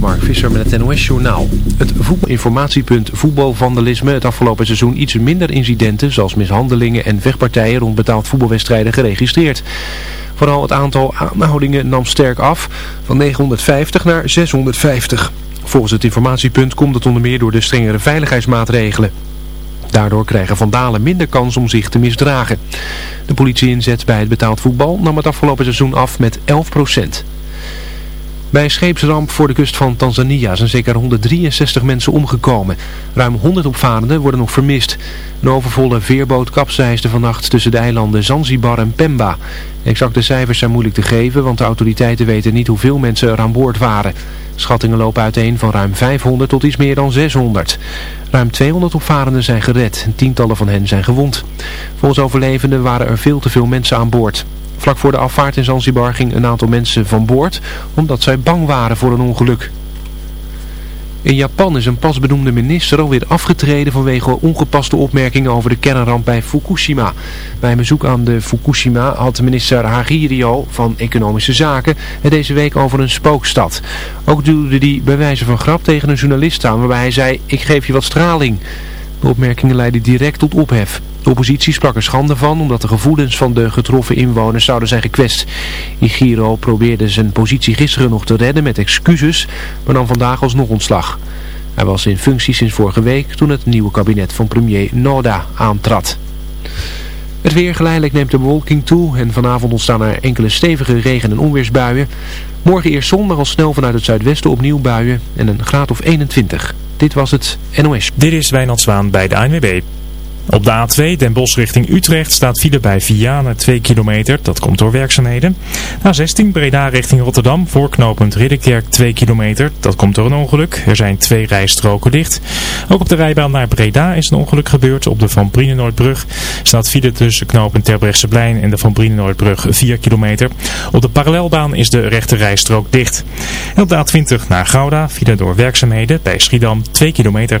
Mark Visser met het NOS Journaal. Het voetbalinformatiepunt voetbalvandalisme het afgelopen seizoen iets minder incidenten zoals mishandelingen en vechtpartijen rond betaald voetbalwedstrijden geregistreerd. Vooral het aantal aanhoudingen nam sterk af, van 950 naar 650. Volgens het informatiepunt komt het onder meer door de strengere veiligheidsmaatregelen. Daardoor krijgen vandalen minder kans om zich te misdragen. De politieinzet bij het betaald voetbal nam het afgelopen seizoen af met 11 procent. Bij een scheepsramp voor de kust van Tanzania zijn zeker 163 mensen omgekomen. Ruim 100 opvarenden worden nog vermist. Een overvolle veerboot kapseisde vannacht tussen de eilanden Zanzibar en Pemba. Exacte cijfers zijn moeilijk te geven, want de autoriteiten weten niet hoeveel mensen er aan boord waren. Schattingen lopen uiteen van ruim 500 tot iets meer dan 600. Ruim 200 opvarenden zijn gered en tientallen van hen zijn gewond. Volgens overlevenden waren er veel te veel mensen aan boord. Vlak voor de afvaart in Zanzibar ging een aantal mensen van boord omdat zij bang waren voor een ongeluk. In Japan is een pas benoemde minister alweer afgetreden vanwege ongepaste opmerkingen over de kernramp bij Fukushima. Bij een bezoek aan de Fukushima had minister Hagiriyo van Economische Zaken het deze week over een spookstad. Ook duwde hij bij wijze van grap tegen een journalist aan waarbij hij zei, ik geef je wat straling. De opmerkingen leidden direct tot ophef. De oppositie sprak er schande van omdat de gevoelens van de getroffen inwoners zouden zijn gekwetst. Igiro probeerde zijn positie gisteren nog te redden met excuses, maar dan vandaag alsnog ontslag. Hij was in functie sinds vorige week toen het nieuwe kabinet van premier Noda aantrad. Het weer geleidelijk neemt de bewolking toe en vanavond ontstaan er enkele stevige regen- en onweersbuien. Morgen eerst zondag al snel vanuit het zuidwesten opnieuw buien en een graad of 21. Dit was het NOS. Dit is Wijnand Zwaan bij de ANWB. Op de A2 Den Bosch richting Utrecht staat file bij Vianen 2 kilometer. Dat komt door werkzaamheden. A16 Breda richting Rotterdam. Voorknopend Ridderkerk 2 kilometer. Dat komt door een ongeluk. Er zijn twee rijstroken dicht. Ook op de rijbaan naar Breda is een ongeluk gebeurd. Op de Van Brienenoordbrug staat file tussen knooppunt Terbrechtseplein en de Van Brienenoordbrug 4 kilometer. Op de parallelbaan is de rechte rijstrook dicht. Op de A20 naar Gouda file door werkzaamheden bij Schiedam 2 kilometer.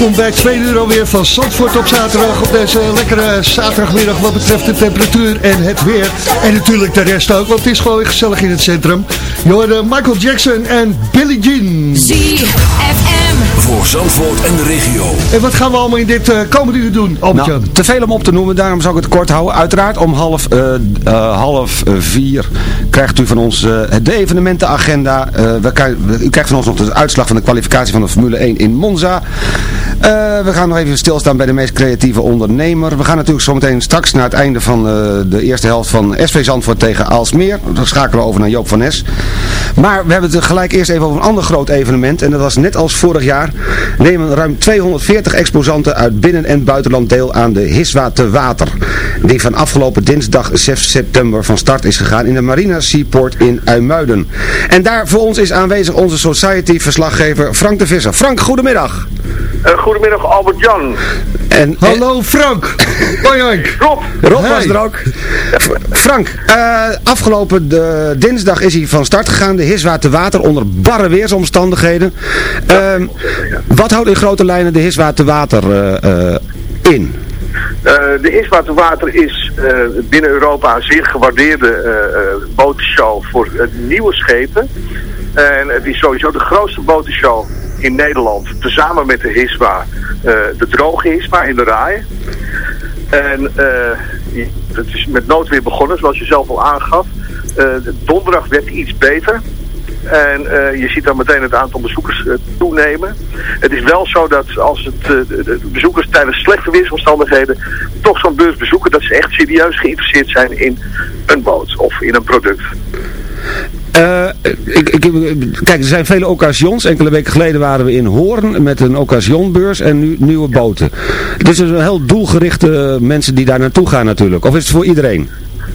Welkom bij twee uur alweer van Zandvoort op zaterdag. Op deze lekkere zaterdagmiddag wat betreft de temperatuur en het weer. En natuurlijk de rest ook, want het is gewoon gezellig in het centrum. Je hoorde Michael Jackson en Billie Jean. ZFM. Voor Zandvoort en de regio. En wat gaan we allemaal in dit uh, komende uur doen, Albert-Jan? Nou, te veel om op te noemen, daarom zal ik het kort houden. Uiteraard om half, uh, uh, half vier krijgt u van ons de evenementenagenda. We, u krijgt van ons nog de uitslag van de kwalificatie van de Formule 1 in Monza. we gaan nog even stilstaan bij de meest creatieve ondernemer. We gaan natuurlijk zometeen straks naar het einde van de eerste helft van SV Zandvoort tegen Aalsmeer. Dan schakelen we over naar Joop van Nes. Maar we hebben het gelijk eerst even over een ander groot evenement. En dat was net als vorig jaar nemen ruim 240 exposanten uit binnen- en buitenland deel aan de Hiswa te Water. Die van afgelopen dinsdag 6 september van start is gegaan in de Marina Seaport in Uimuiden. En daar voor ons is aanwezig onze Society-verslaggever Frank de Visser. Frank, goedemiddag. Uh, goedemiddag Albert-Jan. En, Hallo Frank. Hoi Henk. Rob, Rob was er ook. Frank, eh, afgelopen de, dinsdag is hij van start gegaan. De Hiswa te water onder weersomstandigheden. Ehm, wat houdt in grote lijnen de Hiswa te water eh, eh, in? eh, de Iswaterwater is binnen Europa een zeer gewaardeerde eh, botenshow voor nieuwe schepen. En het is sowieso de grootste botenshow in Nederland, tezamen met de Hiswa, de droge Hiswa in de Rai. En het is met noodweer begonnen, zoals je zelf al aangaf. Donderdag werd iets beter. En eh, je ziet dan meteen het aantal bezoekers eh, toenemen. Het is wel zo dat als het, eh, de, bezoekers tijdens slechte weersomstandigheden toch zo'n beurs bezoeken, dat ze echt serieus geïnteresseerd zijn in een boot of in een product. Ik, ik, kijk, er zijn vele occasions. Enkele weken geleden waren we in Hoorn met een occasionbeurs en nu nieuwe boten. Het is dus een heel doelgerichte mensen die daar naartoe gaan natuurlijk. Of is het voor iedereen?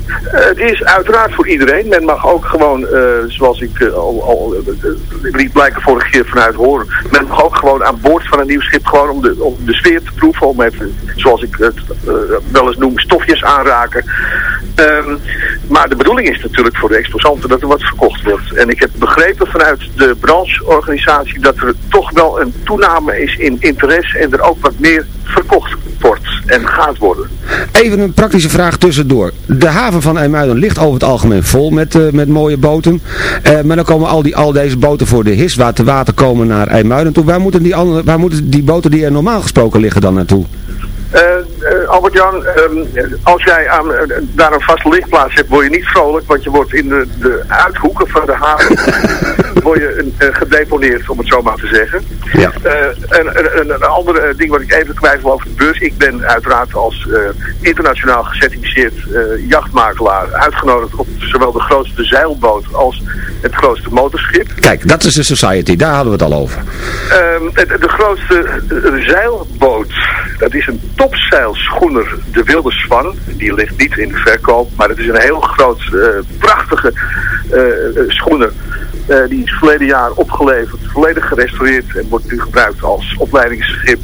Het is uiteraard voor iedereen. Men mag ook gewoon, eh, zoals ik eh, al, al eh, liet blijken vorige keer vanuit horen, men mag ook gewoon aan boord van een nieuw schip gewoon om de, om de sfeer te proeven, om even, zoals ik het wel eens noem, stofjes aanraken. Ehm, maar de bedoeling is natuurlijk voor de exposanten dat er wat verkocht wordt. En ik heb begrepen vanuit de brancheorganisatie dat er toch wel een toename is in interesse en er ook wat meer verkocht wordt en gaat worden. Even een praktische vraag tussendoor. De haven van IJmuiden ligt over het algemeen vol met, eh, met mooie boten. Eh, maar dan komen al, die, al deze boten voor de Hiswa te water komen naar IJmuiden toe. Waar moeten, die andere, waar moeten die boten die er normaal gesproken liggen dan naartoe? Albert-Jan, ehm, als jij aan, eh, daar een vaste lichtplaats hebt, word je niet vrolijk, want je wordt in de, de uithoeken van de haven word je, eh, gedeponeerd, om het zo maar te zeggen. Ja. Eh, en, en- en een ander eh, ding wat ik even kwijt wil over de beurs. Ik ben uiteraard als internationaal gecertificeerd jachtmakelaar uitgenodigd op zowel de grootste zeilboot als het grootste motorschip. Kijk, dat is de Society. Daar hadden we het al over. Ehm, de, grootste zeilboot, dat is een de Wilde. Die ligt niet in de verkoop, maar het is een heel groot, eh, prachtige eh, schoener. Eh, die is verleden jaar opgeleverd, volledig gerestaureerd en wordt nu gebruikt als opleidingsschip,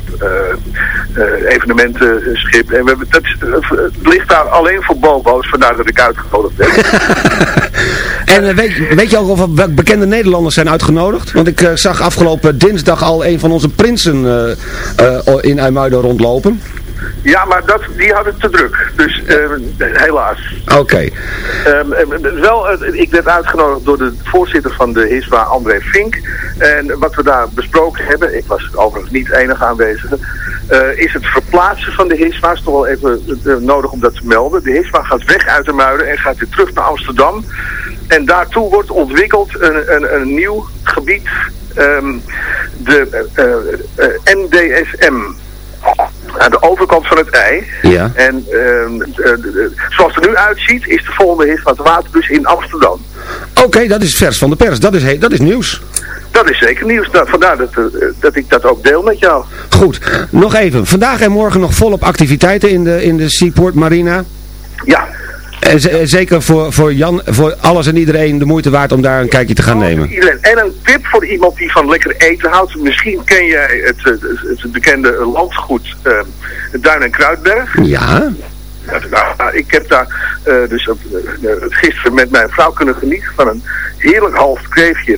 evenementenschip. En we hebben, dat, het ligt daar alleen voor bobo's, vandaar dat ik uitgenodigd ben. En weet, weet je ook of welke bekende Nederlanders zijn uitgenodigd? Want ik zag afgelopen dinsdag al een van onze prinsen in IJmuiden rondlopen. Ja, maar dat, die had het te druk. Dus eh, helaas. Oké. Ehm, eh, wel, eh, ik werd uitgenodigd door de voorzitter van de HISWA, André Fink. En wat we daar besproken hebben, ik was overigens niet enige aanwezige, eh, is het verplaatsen van de HISWA. is toch wel even eh, nodig om dat te melden. De HISWA gaat weg uit de Muiden en gaat weer terug naar Amsterdam. En daartoe wordt ontwikkeld een, een, een nieuw gebied, ehm, de NDSM. Aan de overkant van het ei. Ja. En ehm, eh, de- de- zoals het er nu uitziet, is de volgende hit van het water dus in Amsterdam. Oké, dat is vers van de pers. Dat is, dat is nieuws. Dat is zeker nieuws. Nou, vandaar dat, eh, dat ik dat ook deel met jou. Goed. Nog even. Vandaag en morgen nog volop activiteiten in de, in de Seaport Marina. Ja. Z- eh, zeker voor, voor Jan, voor alles en iedereen de moeite waard om daar een kijkje te gaan nemen. Iedereen. En een tip voor iemand die van lekker eten houdt. Misschien ken jij het, eh, het bekende landgoed eh, Duin en Kruidberg. Ja. Nou, nou, ik heb daar eh, dus eh, eh, gisteren met mijn vrouw kunnen genieten van een heerlijk half kreefje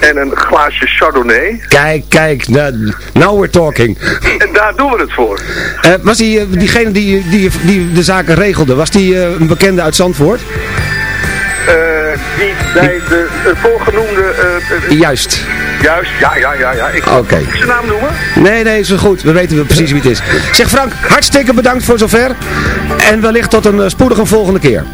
en een glaasje chardonnay. Kijk, kijk. nou, Now we're talking. En daar doen we het voor. Was die, diegene die, die, die de zaken regelde, was die een bekende uit Zandvoort? Die bij de voorgenoemde... Juist. Juist, ja, ja, ja. ja. Ik Oké. Moet ik zijn naam noemen? Nee, nee, is goed. We weten wel precies wie het is. Zeg Frank, hartstikke bedankt voor zover. En wellicht tot een eh, spoedige volgende keer.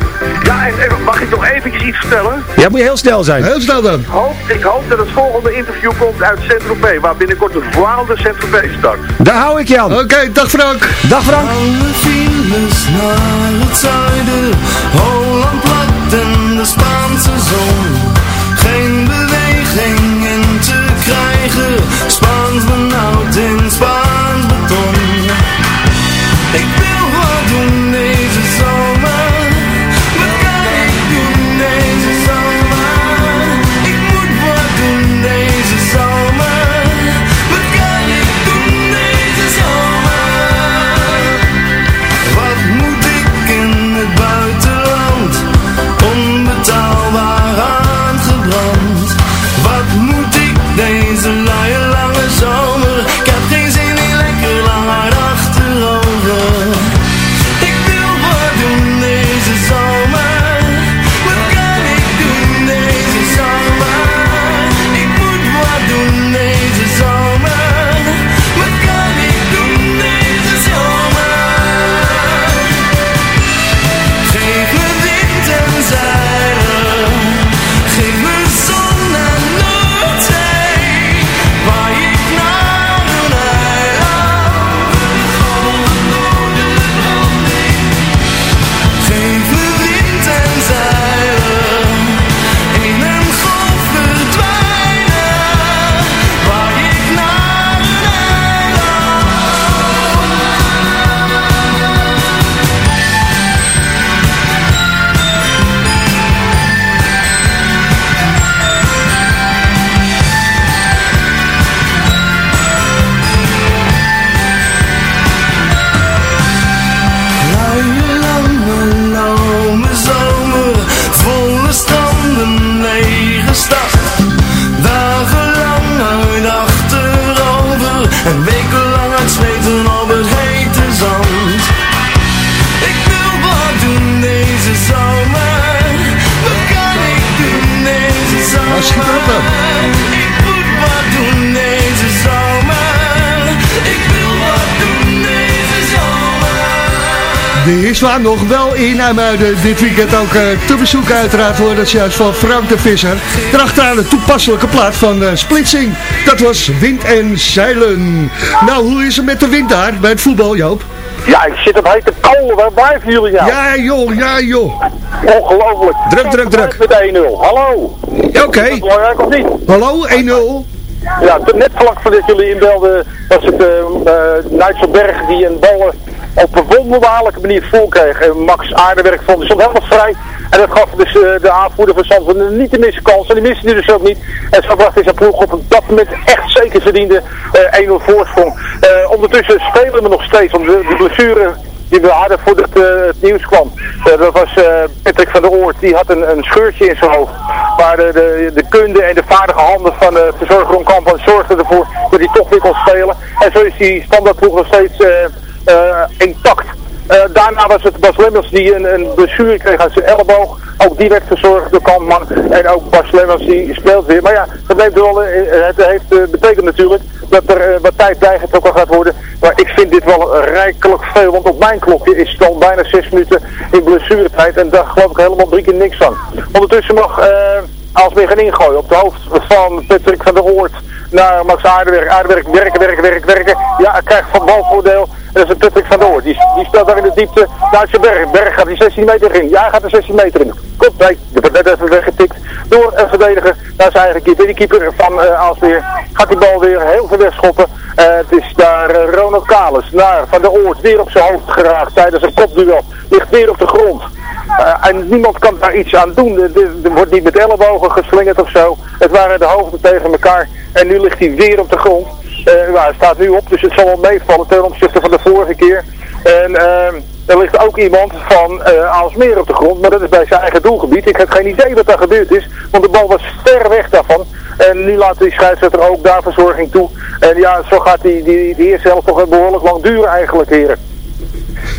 Ja, en, en mag ik nog eventjes iets vertellen? Ja, moet je heel snel zijn. Heel snel dan. Hoop, ik hoop dat het volgende interview komt uit Saint-Tropez, waar binnenkort de Vlaamse Saint-Tropez start. Daar hou ik je aan. Oké, dag Frank. Dag Frank. Alle files naar het zuiden, Holland plat en de Spaanse zon. Geen beweging krijgen, Spaans benauwd in Spaans De is waar nog wel in IJmuiden dit weekend ook eh, te bezoeken uiteraard worden. Dat is juist van Frank de Visser. Daarachteraan de toepasselijke plaat van eh, Splitsing. Dat was Wind en Zeilen. Nou, hoe is het met de wind daar bij het voetbal, Joop? Ja, ik zit op hete kolen. Waar blijven jullie nou? Ja joh, ja joh. Ongelooflijk. Druk, druk, druk. Met 1-0. Hallo. Oké. Belangrijk of niet? Hallo, 1-0. Ja, net vlak voordat jullie inbelden was het uh, Nijtselberg die een bal op een wonderbaarlijke manier voorkreeg. En Max Aardewerk vond, stond helemaal vrij. En dat gaf dus eh, de aanvoerder van Zandvoort niet te missen kans. En die miste die dus ook niet. En zo bracht hij zijn ploeg op dat moment echt zeker verdiende eh 1-0 voorsprong. Eh, ondertussen spelen we nog steeds om de, de blessure die we hadden voordat het nieuws kwam. Dat was Patrick van der Oort, die had een, een scheurtje in zijn hoofd. Maar de, de, de kunde en de vaardige handen van de verzorger Ron zorgden ervoor dat hij toch weer kon spelen. En zo is die standaardploeg nog steeds intact. Eh, daarna was het Bas Lemmers die een, een blessure kreeg aan zijn elleboog. Ook die werd verzorgd door Kampman. En ook Bas Lemmers die speelt weer. Maar ja, dat neemt wel, eh, het heeft, eh, betekent natuurlijk dat er eh, wat tijd bijgetrokken gaat worden. Maar ik vind dit wel rijkelijk veel. Want op mijn klokje is het al bijna zes minuten in blessuretijd. En daar geloof ik helemaal drie keer niks van. Ondertussen mag eh Aalsmeer gaan ingooien op de hoofd van Patrick van der Oort naar Max Aardewerk. Aardewerk werken, werken, werken, werken. Ja, hij krijgt van balvoordeel. En dat is Patrick van der Oort. Die, die speelt daar in de diepte naar berg. Berg gaat die 16 meter in. Ja, hij gaat de 16 meter in. Komt, nee, de net even weggetikt door een verdediger naar zijn eigen keeper. Die keeper van eh Aalsmeer gaat die bal weer heel ver wegschoppen. Eh, het is daar eh, Ronald Kalis naar Van der Oort weer op zijn hoofd geraakt tijdens een kopduel. Ligt weer op de grond. Eh, en niemand kan daar iets aan doen. Er, wordt niet met ellebogen geslingerd of zo. Het waren de hoofden tegen elkaar. En nu ligt hij weer op de grond. Eh, nou, hij staat nu op, dus het zal wel meevallen ten opzichte van de vorige keer. En ehm, er ligt ook iemand van eh Aalsmeer op de grond, maar dat is bij zijn eigen doelgebied. Ik heb geen idee wat daar gebeurd is, want de bal was ver weg daarvan. En nu laat die scheidsrechter ook daar verzorging toe. En ja, zo gaat die, die, die eerste helft toch behoorlijk lang duren eigenlijk, heren.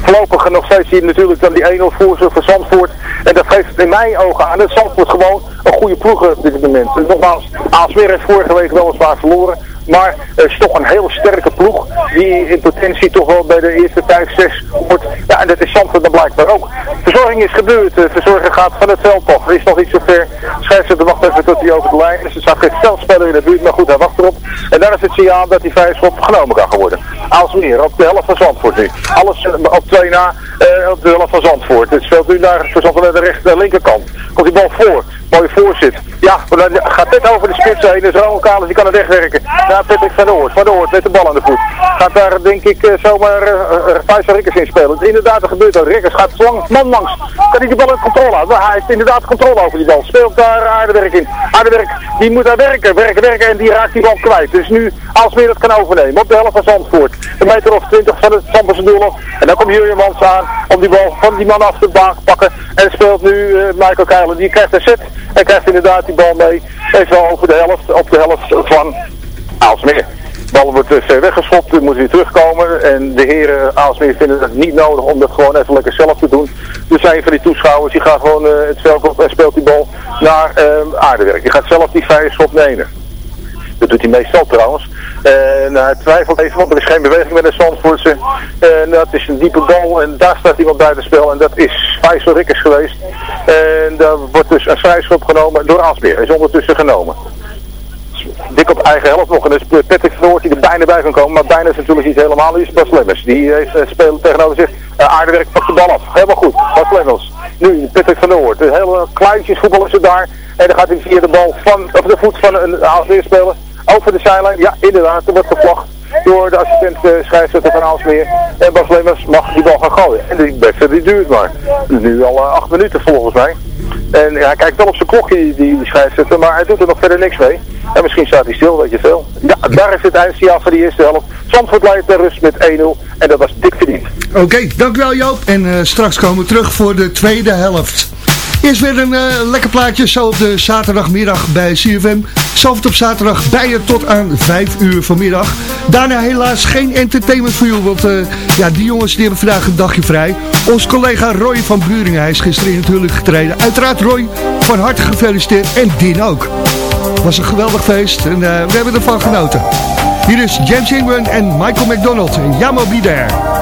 Voorlopig nog steeds hier natuurlijk dan die 1-0 voorzorg voor Zandvoort. En dat geeft in mijn ogen aan dat Zandvoort gewoon een goede ploeg op dit moment. En nogmaals, Aalsmeer heeft vorige week weliswaar verloren. Maar het is toch een heel sterke ploeg die in potentie toch wel bij de eerste 5, 6 wordt. Ja, en dat is Zandvoort dan blijkbaar ook. Verzorging is gebeurd. De verzorger gaat van het veld af. Er is nog niet zo ver. Scheidsrechter wacht even tot hij over de lijn is. Er staat geen veldspeler in de buurt, maar goed, hij wacht erop. En daar is het signaal dat die vrije schop genomen kan worden. Aalsmeer op de helft van Zandvoort nu. Alles eh, op twee na eh, op de helft van Zandvoort. Het speelt nu naar voor Zandvoort naar de rechter, linkerkant. Komt die bal voor. Mooie voorzit. Ja, maar dan gaat net over de spits heen. Dus Ronald Kalis die kan het wegwerken. Daar Patrick van der Oort. Van der Oort met de bal aan de voet. Gaat daar denk ik eh, zomaar uh, Rikkers in spelen. Inderdaad, er gebeurt dat. Rikkers gaat lang, man langs. Kan hij die bal in controle houden? Hij heeft inderdaad controle over die bal. Speelt daar Aardewerk in. Aardewerk, die moet daar werken, werken, werken. En die raakt die bal kwijt. Dus nu Aalsmeer dat kan overnemen. Op de helft van Zandvoort. Een meter of twintig van het Zandvoortse doel. En dan komt Jurjemans aan om die bal van die man af te pakken. En speelt nu eh, Michael Keilen. Die krijgt een set. En krijgt inderdaad die bal mee. Even over de helft, op de helft van Aalsmeer. De bal wordt ver weggeschopt, moet weer terugkomen. En de heren Aalsmeer vinden het niet nodig om dat gewoon even lekker zelf te doen. Dus een van die toeschouwers, die gaat gewoon het veld op en speelt die bal naar Aardewerk. Die gaat zelf die vrije schop nemen. Dat doet hij meestal trouwens. En hij twijfelt even, want er is geen beweging met de Zandvoortse. En dat is een diepe bal en daar staat iemand het spel. En dat is Faisal Rikkers geweest. En daar wordt dus een vrijschop genomen door Asbeer. Hij is ondertussen genomen. Dik op eigen helft nog. En dus Patrick Noord die er bijna bij kan komen. Maar bijna is natuurlijk niet helemaal. Is Bas Lemmers. Die heeft, uh, speelt tegenover zich. Uh, aardewerk pakt de bal af. Helemaal goed. Bas Lemmers. Nu Patrick van. Een hele kleintjes voetbal is er daar. En dan gaat hij via de bal van, op de voet van een Aalsmeer speler over de zijlijn. Ja, inderdaad, er wordt gevlacht door de assistent uh, scheidsrechter van Aalsmeer. En Bas Lemmers mag die bal gaan gooien. En die wedstrijd die duurt maar. Nu al acht minuten volgens mij. En hij kijkt wel op zijn klokje, die, die scheidsrechter, maar hij doet er nog verder niks mee. En misschien staat hij stil, weet je veel. Ja, daar is het eindsignaal van die eerste helft. Zandvoort leidt de rust met 1-0 en dat was dik verdiend. Oké, okay, dankjewel Joop. En uh, straks komen we terug voor de tweede helft. Eerst weer een uh, lekker plaatje zo op de zaterdagmiddag bij CFM. Zalvert op zaterdag bij je tot aan 5 uur vanmiddag. Daarna helaas geen entertainment voor jou, want uh, ja, die jongens die hebben vandaag een dagje vrij. Ons collega Roy van Buringen, hij is gisteren natuurlijk getreden. Uiteraard Roy, van harte gefeliciteerd en Dien ook. Het was een geweldig feest en uh, we hebben ervan genoten. Hier is James Ingram en Michael McDonald en Yamo Be There.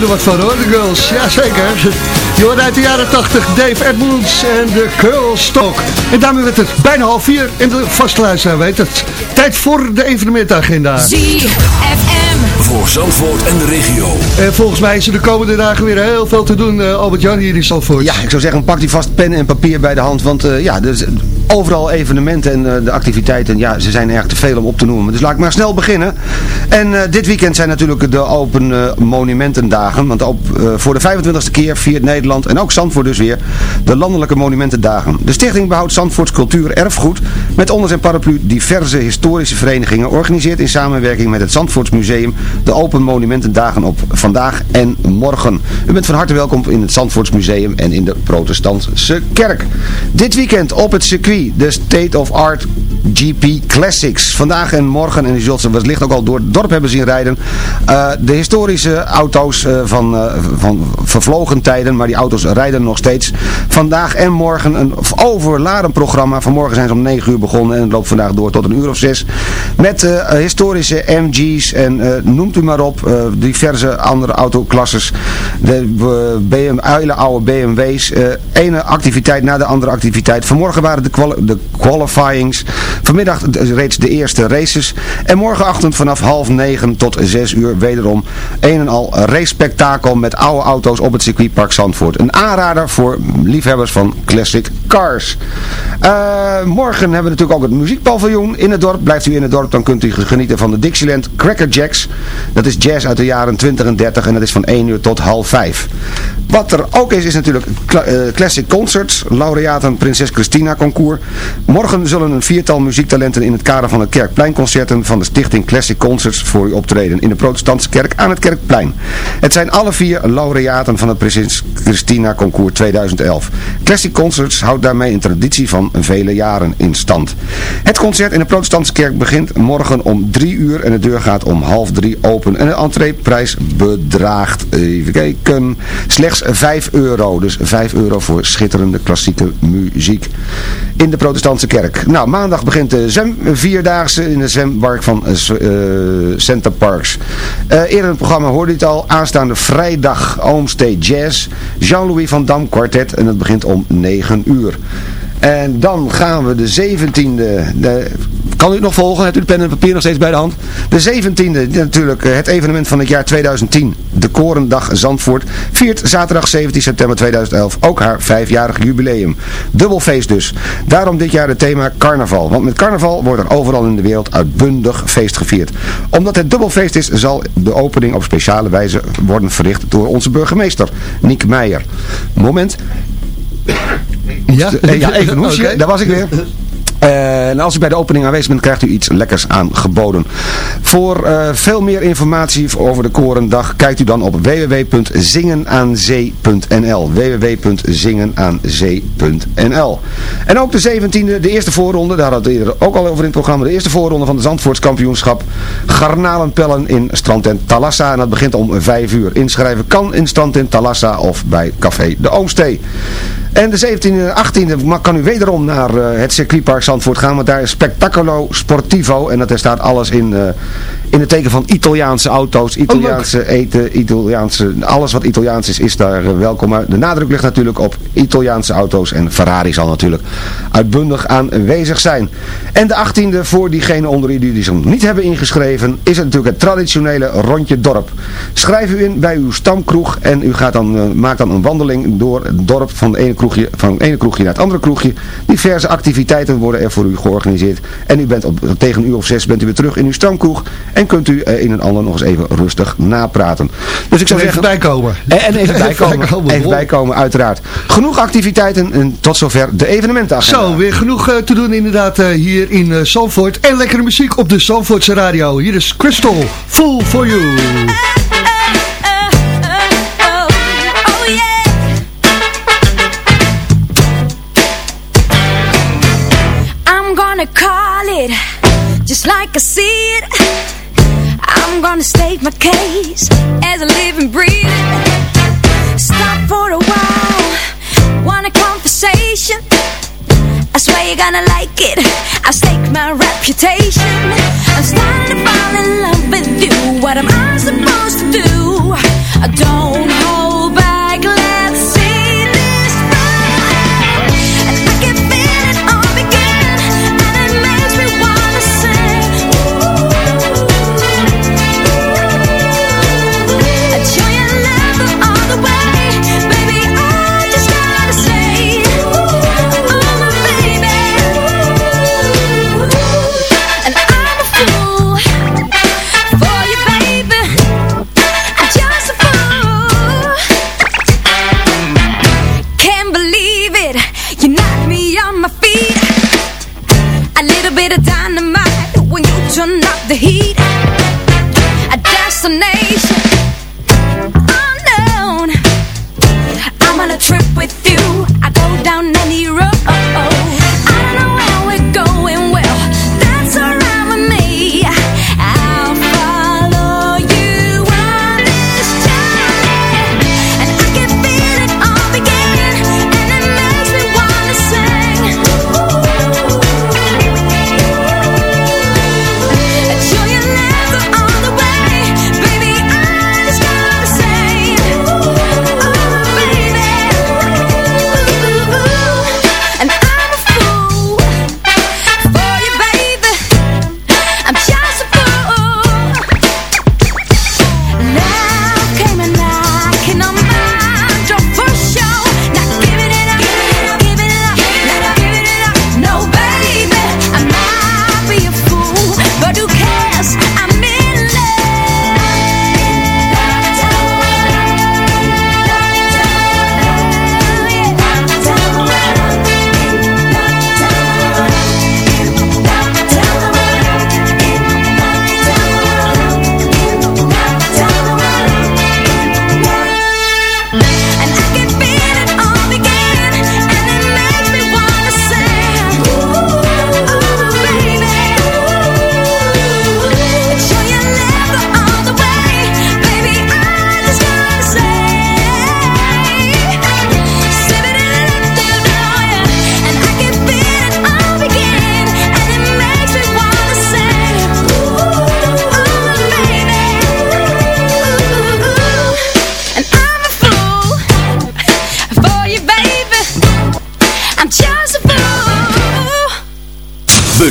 Er wat van hoor, de girls. Jazeker. Je hoort uit de jaren 80 Dave Edmonds en de Girls Talk. En daarmee werd het bijna half vier. En de vaste luisteraar weet het. Tijd voor de evenementagenda. ZFM. Voor Zandvoort en de regio. En volgens mij is er de komende dagen weer heel veel te doen, uh, Albert-Jan, hier in Zandvoort. Ja, ik zou zeggen, pak die vast pen en papier bij de hand. Want uh, ja, dus overal evenementen en uh, de activiteiten, ja, ze zijn erg te veel om op te noemen. Dus laat ik maar snel beginnen. En uh, dit weekend zijn natuurlijk de Open uh, Monumentendagen. Want op, voor de 25e keer viert Nederland, en ook Zandvoort dus weer, de Landelijke Monumentendagen. De stichting behoudt Zandvoorts cultuur erfgoed met onder zijn paraplu diverse historische verenigingen. Organiseert in samenwerking met het Zandvoorts Museum de Open Monumentendagen op vandaag en morgen. U bent van harte welkom in het Zandvoorts Museum en in de protestantse kerk. Dit weekend op het circuit The state of Art GP Classics. Vandaag en morgen, en u zult ze wellicht ook al door het dorp hebben zien rijden, uh, de historische auto's uh, van, uh, van vervlogen tijden, maar die auto's rijden nog steeds. Vandaag en morgen een overladen programma. Vanmorgen zijn ze om 9 uur begonnen en het loopt vandaag door tot een uur of 6. Met historische MG's en noemt u maar op, diverse andere autoklasses. De hele oude BMW's. ene activiteit na de andere activiteit. Vanmorgen waren de de qualifyings. Vanmiddag reeds de eerste races. En morgenochtend vanaf half negen tot zes uur wederom een en al race-spektakel met oude auto's op het circuitpark Zandvoort. Een aanrader voor liefhebbers van classic cars. Uh, morgen hebben we natuurlijk ook het muziekpaviljoen in het dorp. Blijft u in het dorp, dan kunt u genieten van de Dixieland Cracker Jacks. Dat is jazz uit de jaren 20 en 30 en dat is van 1 uur tot half 5. Wat er ook is, is natuurlijk uh, Classic Concerts. Laureaten Prinses Christina Concours. Morgen zullen een viertal muziektalenten in het kader van de Kerkpleinconcerten van de stichting Classic Concerts voor u optreden in de protestantse kerk aan het Kerkplein. Het zijn alle vier laureaten van het Prinses Christina Concours 2011. Classic Concerts houdt daarmee een traditie van vele jaren in stand. Het concert in de protestantse kerk begint morgen om drie uur en de deur gaat om half drie open. En de entreeprijs bedraagt, even kijken, slechts 5 euro. Dus 5 euro voor schitterende klassieke muziek in de protestantse kerk. Nou, maandag begint de zwem vierdaagse in de zwembark van uh, Center Parks. Uh, eerder in het programma hoorde u het al. Aanstaande vrijdag Oomstee Jazz. Jean-Louis van Dam Quartet en het begint om 9 uur. En dan gaan we de 17e, de, kan u het nog volgen? Hebt u de pen en papier nog steeds bij de hand? De 17e, natuurlijk het evenement van het jaar 2010. De Korendag Zandvoort viert zaterdag 17 september 2011 ook haar vijfjarig jubileum. Dubbelfeest dus. Daarom dit jaar het thema carnaval. Want met carnaval wordt er overal in de wereld uitbundig feest gevierd. Omdat het dubbelfeest is, zal de opening op speciale wijze worden verricht door onze burgemeester, Niek Meijer. Moment. Ja, ja even een hoesje, okay. daar was ik weer. En als u bij de opening aanwezig bent, krijgt u iets lekkers aangeboden. Voor uh, veel meer informatie over de Korendag, kijkt u dan op www.zingenaanzee.nl www.zingenaanzee.nl En ook de 17e, de eerste voorronde, daar hadden we eerder ook al over in het programma, de eerste voorronde van de Zandvoortskampioenschap Garnalenpellen in Strandtent Talassa. En dat begint om 5 uur. Inschrijven kan in Strandtent Talassa of bij Café de Oomstee. En de 17e en 18e kan u wederom naar uh, het circuitpark Zandvoort gaan, want daar is Spectacolo Sportivo. En dat er staat alles in, uh, in het teken van Italiaanse auto's, Italiaanse oh, eten, Italiaanse, alles wat Italiaans is, is daar uh, welkom. Maar de nadruk ligt natuurlijk op Italiaanse auto's en Ferrari zal natuurlijk uitbundig aanwezig zijn. En de 18e, voor diegenen onder u die zich niet hebben ingeschreven, is het natuurlijk het traditionele rondje dorp. Schrijf u in bij uw stamkroeg en u gaat dan, maakt dan een wandeling door het dorp van de ene kroegje, van het ene kroegje naar het andere kroegje. Diverse activiteiten worden er voor u georganiseerd. En u bent op, tegen een uur of zes bent u weer terug in uw stamkroeg. En kunt u uh, een en ander nog eens even rustig napraten. Dus ik zou en zeggen... Even bijkomen. En, en even, bijkomen. Even bijkomen, uiteraard. Genoeg activiteiten en tot zover de evenementenagenda. Zo, weer genoeg uh, te doen inderdaad uh, hier in uh, Zandvoort. En lekkere muziek op de Zandvoortse radio. Hier is Crystal, Full For You. gonna call it just like I see it. I'm gonna state my case as a living, breathing. Stop for a while, want a conversation. I swear you're gonna like it. I stake my reputation. I'm starting to fall in love with you. What am I supposed to do?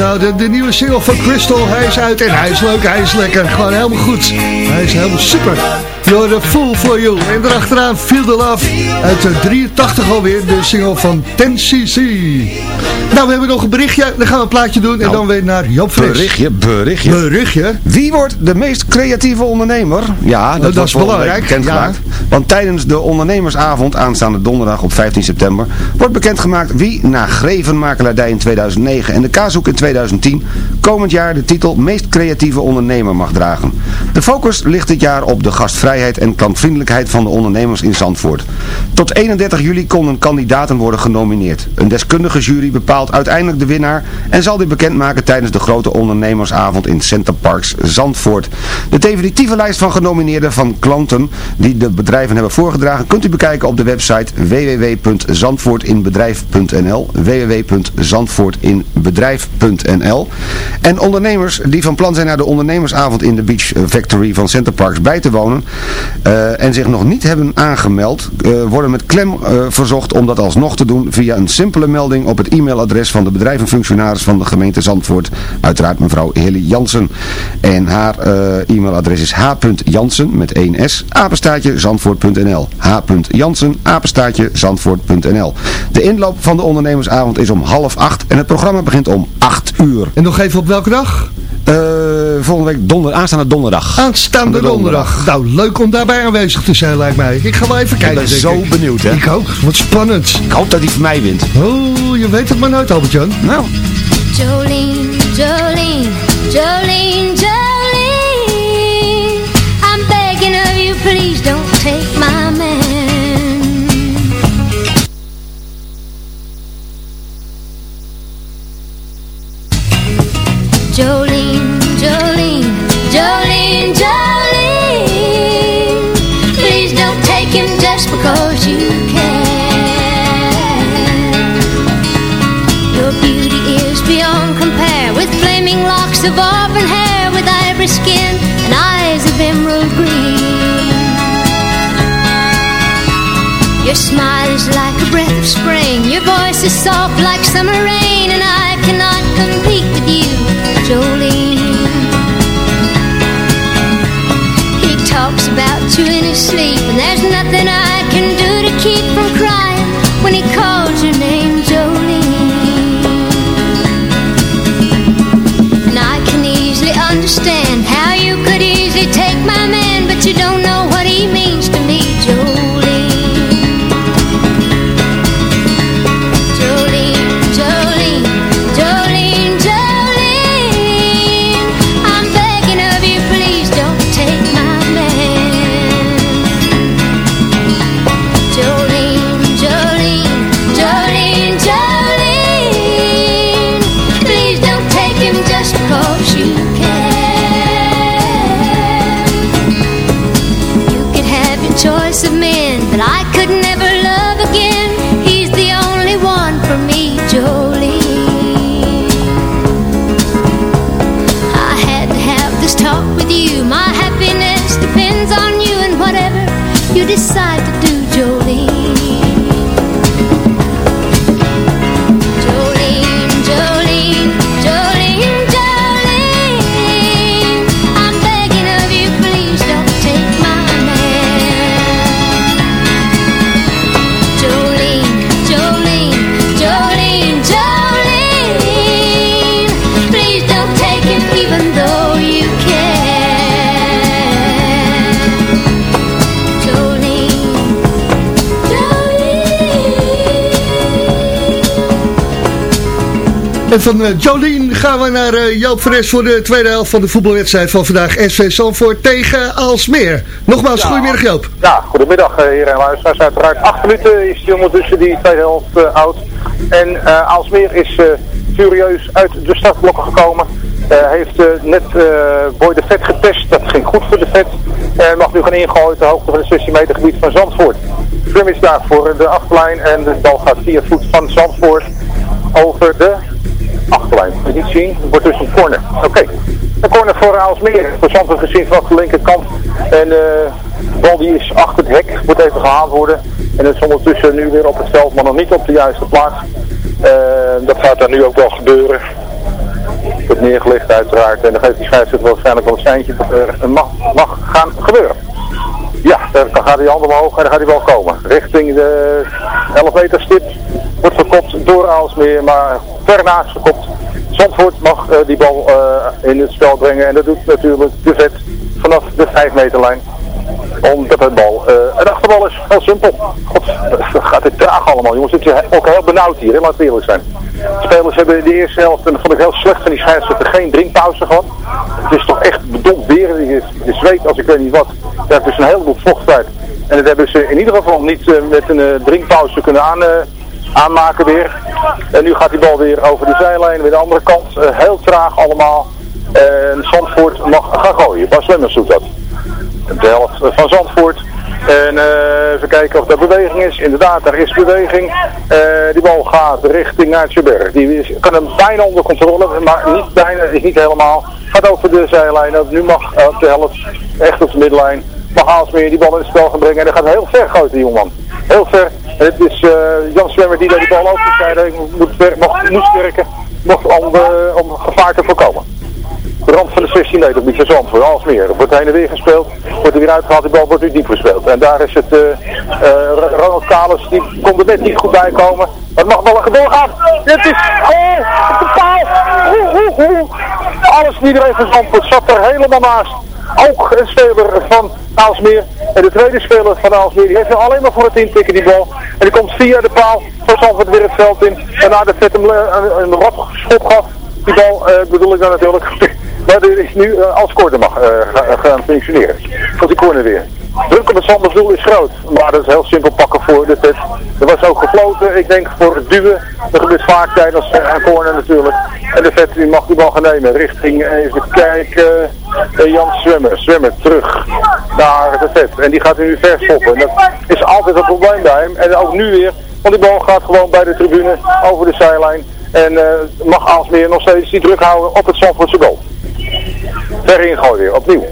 Moet houden. De nieuwe single van Crystal, hij is uit en hij is leuk, hij is lekker. Gewoon helemaal goed. Hij is helemaal super. You're fool for you. En erachteraan Feel the Love uit de 83 alweer, de single van 10cc. Nou, we hebben nog een berichtje. Dan gaan we een plaatje doen en Nou, dan weer naar Joop Fris. Berichtje, berichtje. Berichtje? Wie wordt de meest creatieve ondernemer? Ja, dat, dat was is belangrijk. Want tijdens de ondernemersavond aanstaande donderdag op 15 september wordt bekendgemaakt wie na Grevenmakelaardij in 2009 en de Kazoek in 2010 komend jaar de titel meest creatieve ondernemer mag dragen. De focus ligt dit jaar op de gastvrijheid en klantvriendelijkheid van de ondernemers in Zandvoort. Tot 31 juli konden kandidaten worden genomineerd. Een deskundige jury bepaalt uiteindelijk de winnaar en zal dit bekendmaken tijdens de grote ondernemersavond in Center Parks Zandvoort. De definitieve lijst van genomineerden van klanten die de bedrijven hebben voorgedragen kunt u bekijken op de website www.zandvoortinbedrijf.nl www.zandvoortinbedrijf.nl En ondernemers die van plan zijn naar de ondernemersavond in de Beach Factory van Center Parks bij te wonen eh, en zich nog niet hebben aangemeld, eh, worden met klem eh, verzocht om dat alsnog te doen via een simpele melding op het e-mailadres van de bedrijvenfunctionaris van de gemeente Zandvoort, uiteraard mevrouw Hilly Jansen. En haar e-mailadres is h.jansen met 1 s, apenstaatje zandvoort.nl h.jansen, apenstaatje zandvoort.nl De inloop van de ondernemersavond is om half acht en het programma begint om 8 uur. En nog even op welke dag? Volgende week donder, aanstaande donderdag. Aanstaande donderdag. Nou, leuk om daarbij aanwezig te zijn, lijkt mij. Ik ga wel even kijken. Ik ben denk zo ik. benieuwd, hè? Ik ook. Wat spannend. Ik hoop dat hij voor mij wint. Oh, je weet het maar nooit, Albert-Jan. Nou. Jolene, Jolene, Jolene, Jolene. I'm begging of you, please don't take my man. Jolene, Voice is soft like summer rain And I cannot compete with you, Jolene. He talks about you in his sleep And there's nothing En van eh, Jolien gaan we naar eh, Joop Fres voor de tweede helft van de voetbalwedstrijd van vandaag. SV Zandvoort tegen Alsmeer. Nogmaals, goedemiddag Joop. Ja, goedemiddag eh, heren en luisteraars. Uiteraard acht minuten is hij ondertussen die tweede helft oud. En eh Aalsmeer is eh, furieus uit de startblokken gekomen. Heeft net Boy de Vet getest. Dat ging goed voor de Vet. En mag nu gaan ingooien de hoogte van het 16 meter gebied van Zandvoort. Grim is daar voor de achterlijn en de bal gaat via voet van Zandvoort over de achterlijn. Het wordt dus een corner. Oké. Een corner voor Aalsmeer. Zandvoort gezien vanaf de linkerkant. En de bal die is achter het hek, moet even gehaald worden. En het is ondertussen nu weer op het veld, maar nog niet op de juiste plaats. dat gaat dan nu ook wel gebeuren. Wordt neergelegd uiteraard. En dan geeft die scheidsrechter waarschijnlijk wel een seintje dat mag, mag gaan gebeuren. Ja, dan gaat hij hand omhoog en dan gaat hij wel komen. Richting de 11 meter stip wordt verkopt door Aalsmeer, maar ver naast verkopt. Zandvoort mag uh, die bal uh, in het spel brengen en dat doet natuurlijk de vet vanaf de 5 meterlijn. Omdat het bal uh, een achterbal is, heel simpel. God, dat gaat het traag allemaal jongens. Het is ook heel benauwd hier, laat het eerlijk zijn. De spelers hebben in de eerste helft, en dat vond ik heel slecht van die scheidsrechter, geen drinkpauze gehad. Het is toch echt bedompt weer, je, je zweet als ik weet niet wat. Je hebt dus een heleboel vocht uit. En dat hebben ze in ieder geval niet uh, met een uh, drinkpauze kunnen aan, aanmaken weer. En nu gaat die bal weer over de zijlijn, weer de andere kant. heel traag allemaal. En Zandvoort mag gaan gooien. Bas Lemmers doet dat. De helft van Zandvoort. En uh, even kijken of er beweging is. Inderdaad, er is beweging. Uh, die bal gaat richting Naartjeberg. Die kan hem bijna onder controle, maar niet bijna, is niet helemaal. Gaat over de zijlijn. Nu mag op de helft, echt op de middenlijn, mag Aalsmeer die bal in het spel gaan brengen. En dat gaat heel ver die jongeman. Heel ver. Het is Jan Zwemmer die daar die bal over zijde moet, mocht, moest werken. Mocht om, om gevaar te voorkomen de rand van de 16 meter beetje zand voor Alsmeer. Er wordt heen en weer gespeeld, wordt er weer uitgehaald, die bal wordt nu diep gespeeld. En daar is het uh, uh, Ronald Kalis, die kon er net niet goed bij komen. Het mag wel een doorgaan. Het is, oh, de paal. Alles iedereen van zat er helemaal naast. Ook een speler van Aalsmeer. En de tweede speler van Aalsmeer, die heeft alleen maar voor het intikken die bal. En die komt via de paal van Zandvoort weer het veld in. En de hem een, een rot schop gaf. Die bal bedoel ik dan natuurlijk. Maar is nu uh, als corner mag uh, gaan functioneren. Voor die corner weer. Druk op het Sandersdoel is groot, maar dat is heel simpel pakken voor de vet. Er was ook gefloten, ik denk voor het duwen. Dat gebeurt vaak tijdens een corner natuurlijk. En de vet mag die bal gaan nemen richting, even kijken, Jan Zwemmer. Zwemmer terug naar de vet. En die gaat nu ver stoppen. En dat is altijd een probleem bij hem. En ook nu weer, want die bal gaat gewoon bij de tribune over de zijlijn. En uh, mag Aalsmeer nog steeds die druk houden op het Zandvoortse goal. Ver ingooien weer, opnieuw.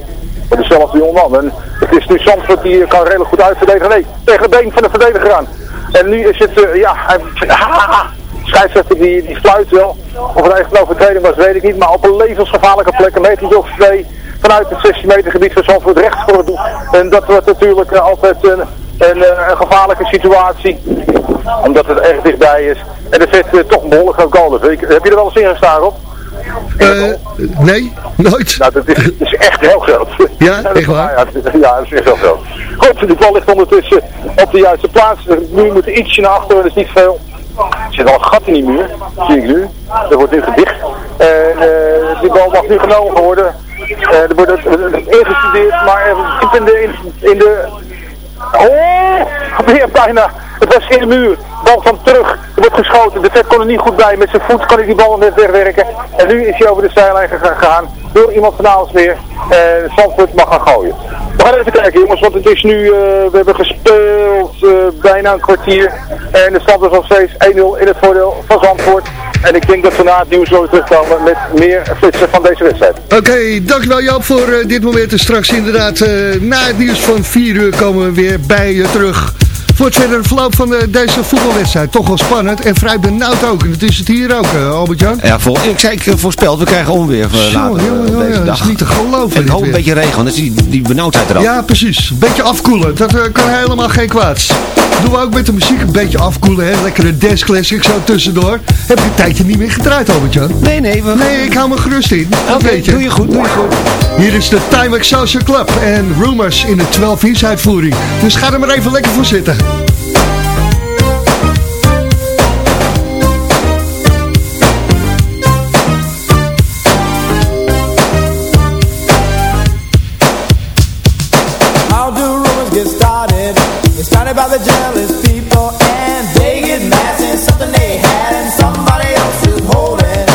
Voor dezelfde jongeman. En het is nu Zandvoort die kan redelijk goed uitverdedigen. Nee, tegen het been van de verdediger aan. En nu is het, uh, ja, hij, scheidsrechter die, die fluit wel. Of het echt een overtreding was, weet ik niet. Maar op een levensgevaarlijke plek, een meter of twee, vanuit het 16 meter gebied van Zandvoort recht voor het doel. En dat wordt natuurlijk uh, altijd een, een, gevaarlijke situatie. Omdat het erg dichtbij is. En er zit toch een behoorlijk groot goal. Dus heb je er wel eens in gestaan op? Uh, nee, nooit. Nou, dat is, dat is, echt heel groot. Ja, echt waar? Ja, dat is echt heel groot. Goed, de bal ligt ondertussen op de juiste plaats. Nu moet er ietsje naar achteren, dat is niet veel. Er zit al een gat in die muur, zie ik nu. Dat wordt nu gedicht. En uh, die bal mag nu genomen worden. Uh, er wordt ingestudeerd, maar diep in de, in de Oh, weer bijna. Het was in de muur. Bal van terug. Er wordt geschoten. De vet kon er niet goed bij. Met zijn voet kan hij die bal net wegwerken. En nu is hij over de zijlijn gegaan. Door iemand van Aalsmeer. En Zandvoort mag gaan gooien. We gaan even kijken jongens. Want het is nu, uh, we hebben gespeeld uh, bijna een kwartier. En de stand is nog steeds 1-0 in het voordeel van Zandvoort. En ik denk dat we na het nieuws zullen terugkomen met meer flitsen van deze wedstrijd. Oké, okay, dankjewel Joop voor dit moment. En straks inderdaad na het nieuws van 4 uur komen we weer bij je terug. Voor het verdere verloop van de, deze voetbalwedstrijd. Toch wel spannend en vrij benauwd ook. En dat is het hier ook, uh, Albert-Jan. Ja, voor, ik zei, ik voorspeld, we krijgen onweer uh, later jongen, deze dag. Dat is niet te geloven. En hoop een beetje regen, want dat is die, die benauwdheid eraf. Ja, precies. Een beetje afkoelen. Dat uh, kan helemaal geen kwaads. Doen we ook met de muziek een beetje afkoelen. Hè? Lekkere dance classic zo tussendoor. Heb je een tijdje niet meer gedraaid, Albert-Jan? Nee, nee. We... Nee, ik hou me gerust in. Oké, okay, doe je goed, doe je goed. Hier is de Time Social Club en Rumors in de 12-inch uitvoering. Dus ga er maar even lekker voor zitten. By the jealous people and they get mad in something they had somebody else is holding.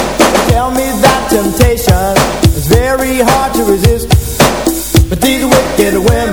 Tell me that temptation is very hard to resist, but these wicked women,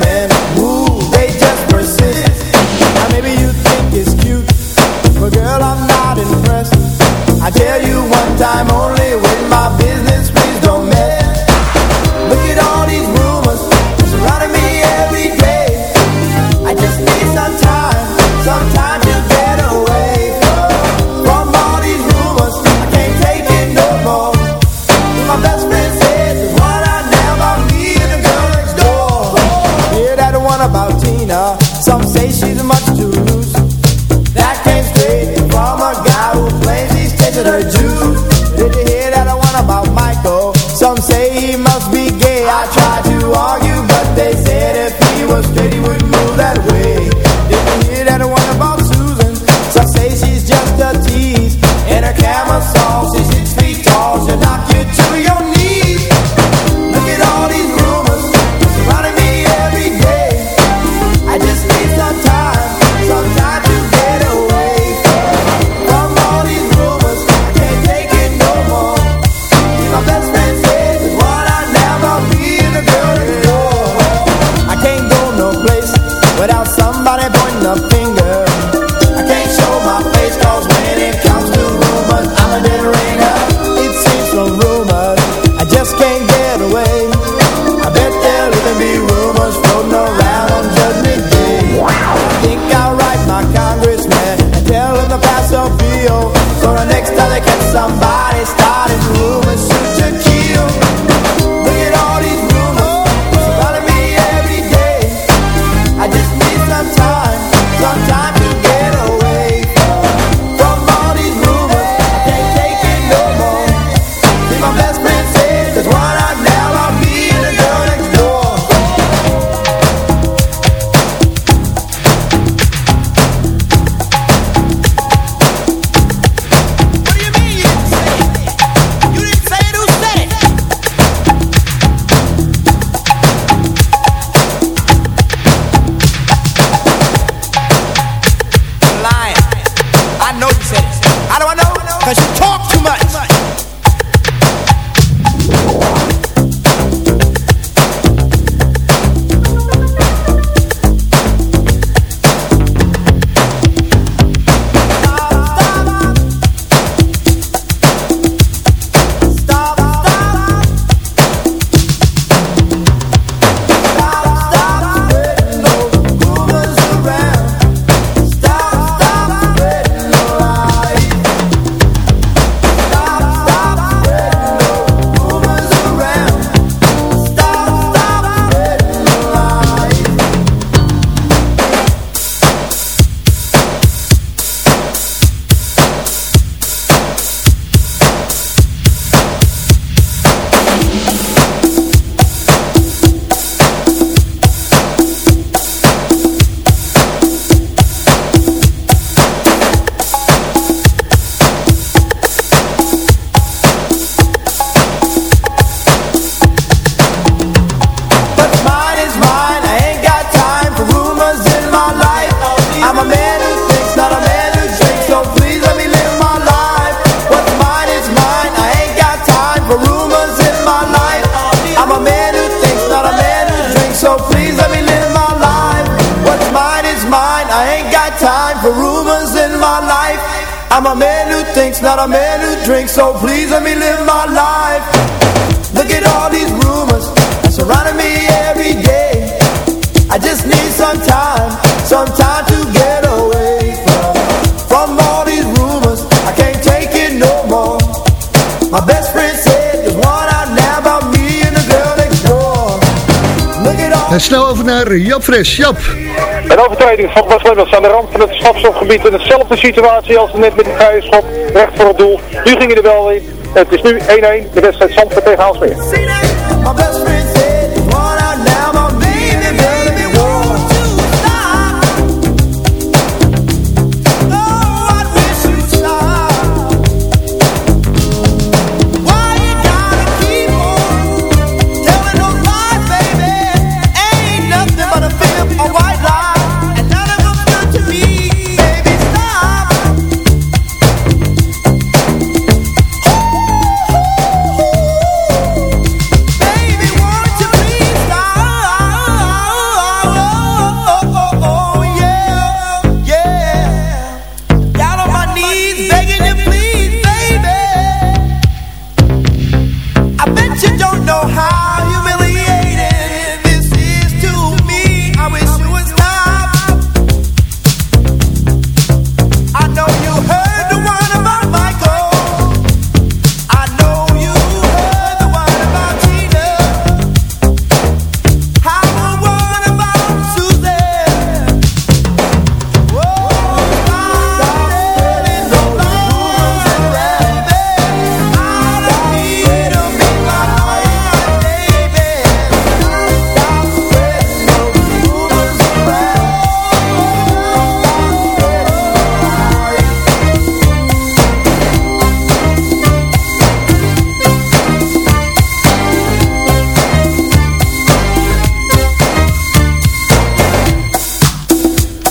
I'm a man who thinks, not a man who drinks. So please let me live my life. Look at all these rumors Surrounding me every day. I just need some time Some time to get away from From all these rumors. I can't take it no more. My best friend said There's one out now about me and the girl next door. Look at all... En snel over naar Jap Fres. Jap! Een overtreding van Bas aan de rand van het strafschopgebied. In dezelfde situatie als net met de vrije schop. Recht voor het doel. Nu ging hij er wel in. Het is nu 1-1. De wedstrijd Zandvoort tegen Haalsmeer.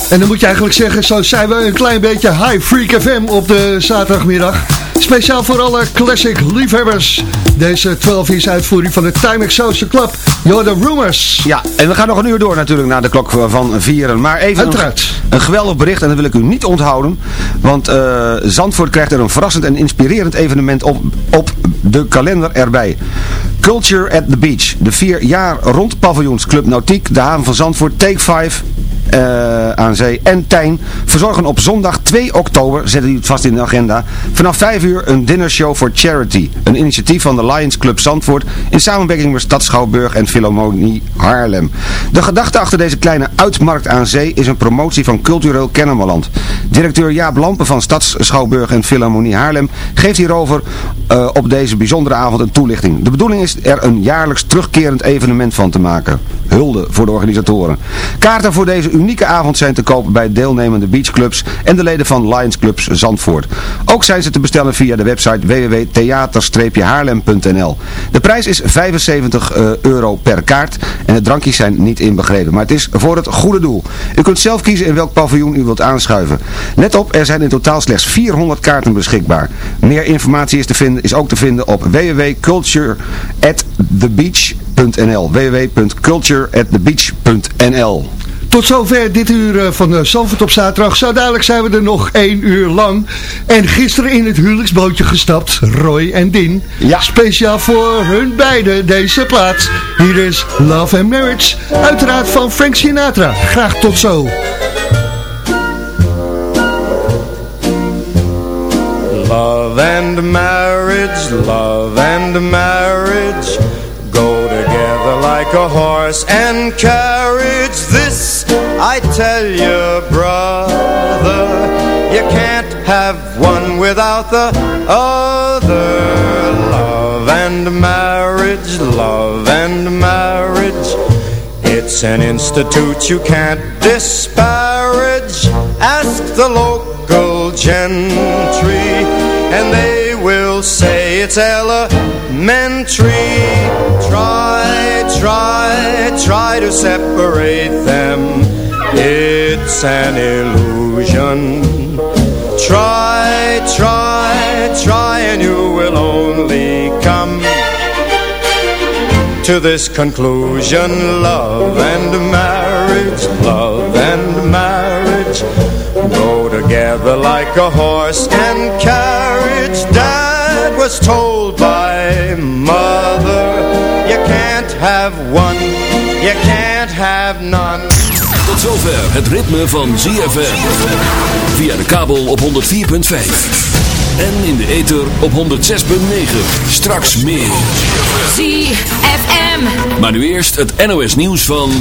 En dan moet je eigenlijk zeggen, zo zijn we een klein beetje High Freak FM op de zaterdagmiddag. Speciaal voor alle classic liefhebbers. Deze 12 is uitvoering van de Timex Social Club. You're the Rumors. Ja, en we gaan nog een uur door natuurlijk naar de klok van vieren. Maar even Uiteraard. Een, een geweldig bericht en dat wil ik u niet onthouden. Want eh, Zandvoort krijgt er een verrassend en inspirerend evenement op, op de kalender erbij. Culture at the Beach. De vier jaar rond paviljoens Club Nautiek, de haven van Zandvoort, Take 5 eh, aan zee en Tijn verzorgen op zondag 2 oktober, zet u het vast in de agenda, vanaf 5 uur een dinnershow for charity. Een initiatief van de Lions Club Zandvoort in samenwerking met Stad Schouwburg en Philharmonie Haarlem. De gedachte achter deze kleine uitmarkt aan zee is een promotie van cultureel Kennemerland. Directeur Jaap Lampen van Stads Schouwburg en Philharmonie Haarlem geeft hierover uh, op deze bijzondere avond een toelichting. De bedoeling is er een jaarlijks terugkerend evenement van te maken. Hulde voor de organisatoren. Kaarten voor deze unieke avond zijn te kopen bij deelnemende beachclubs en de leden van Lions Clubs Zandvoort. Ook zijn ze te bestellen via de website www.theater-haarlem.nl. De prijs is 75 uh, euro per kaart en de drankjes zijn niet inbegrepen, maar het is voor het goede doel. U kunt zelf kiezen in welk paviljoen u wilt aanschuiven. Let op, er zijn in totaal slechts 400 kaarten beschikbaar. Meer informatie is, te vinden, is ook te vinden op www.culture@thebeach.nl www.culture@thebeach.nl Tot zover dit uur eh, van Zalvert op zaterdag. Zo dadelijk zijn we er nog één uur lang. En gisteren in het huwelijksbootje gestapt, Roy en Din. Ja. Speciaal voor hun beiden deze plaats. Hier is Love and Marriage. Uiteraard van Frank Sinatra. Graag tot zo. Love and marriage, love and marriage like a horse and carriage. This I tell you brother You can't have one without the other. Love and marriage, love and marriage. It's an institute you can't disparage. Ask the local gentry And they say it's elementary. Try, try, try to separate them. It's an illusion. Try, try, try and you will only come to this conclusion. Love and marriage, love and marriage Go together like a horse and carriage. Dad was told by mother You can't have one, you can't have none Tot zover het ritme van ZFM Via de kabel op 104.5 en in de ether op 106.9. Straks meer. ZFM. Maar nu eerst het NOS nieuws van...